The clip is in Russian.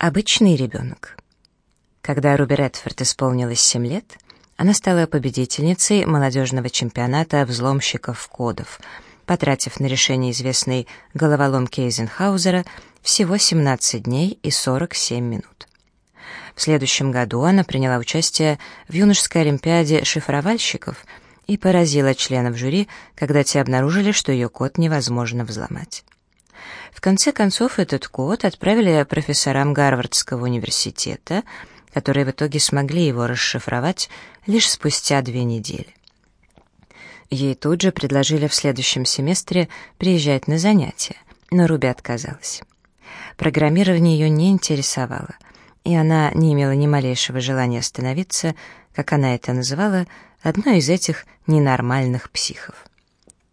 Обычный ребенок. Когда Руби Редфорд исполнилось 7 лет, она стала победительницей молодежного чемпионата взломщиков кодов, потратив на решение известной головоломки Эйзенхаузера всего 17 дней и 47 минут. В следующем году она приняла участие в юношеской олимпиаде шифровальщиков и поразила членов жюри, когда те обнаружили, что ее код невозможно взломать. В конце концов, этот код отправили профессорам Гарвардского университета, которые в итоге смогли его расшифровать лишь спустя две недели. Ей тут же предложили в следующем семестре приезжать на занятия, но Руби отказалась. Программирование ее не интересовало, и она не имела ни малейшего желания становиться, как она это называла, одной из этих ненормальных психов.